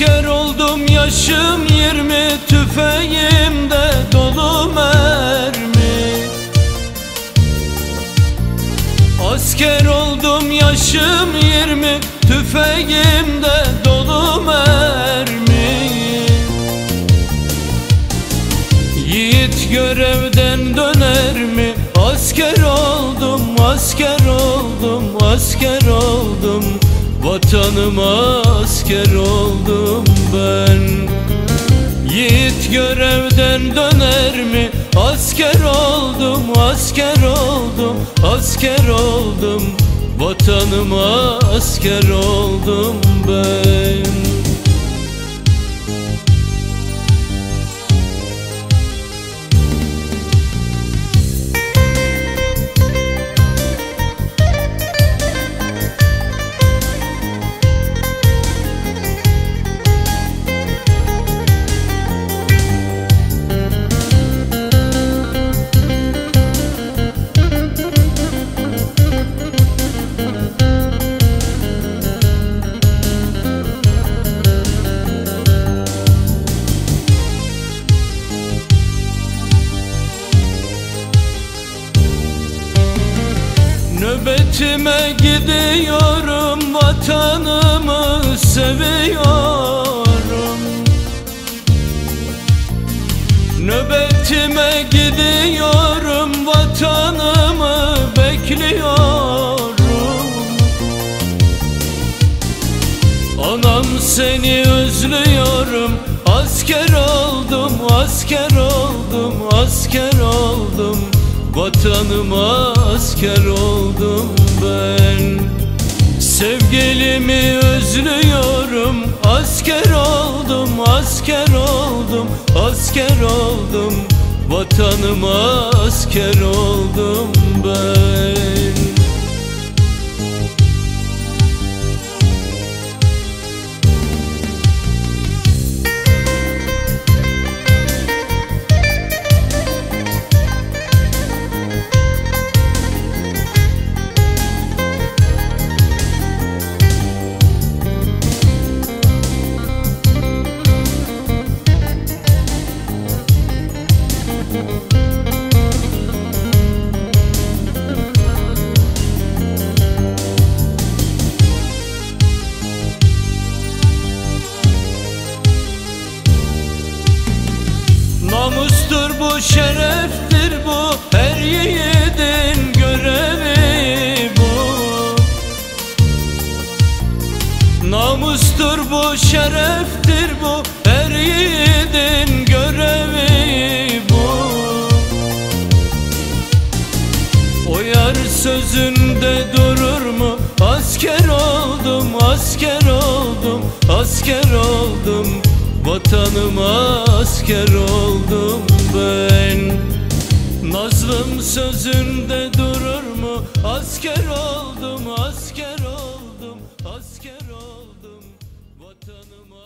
Asker oldum yaşım yirmi Tüfeğimde dolu mermi Asker oldum yaşım yirmi Tüfeğimde dolu mermi Yiğit görevden döner mi? Asker oldum, asker oldum, asker Vatanıma asker oldum ben. Yiğit görevden döner mi? Asker oldum, asker oldum, asker oldum. Vatanıma asker oldum ben Nöbetime gidiyorum vatanımı seviyorum. Nöbetime gidiyorum vatanımı bekliyorum. Anam seni özlüyorum Asker oldum, asker oldum, asker oldum Vatanıma asker oldum ben. Sevgilimi özlüyorum Asker oldum, asker oldum, asker oldum. Vatanıma asker oldum ben şereftir bu. Her yiğidin görevi bu. Namustur bu, şereftir bu. Her yiğidin görevi bu. O yar sözünde durur mu? Asker oldum, asker oldum, asker oldum. Vatanıma asker oldum Sözünde durur mu? Asker oldum, asker oldum, asker oldum Vatanıma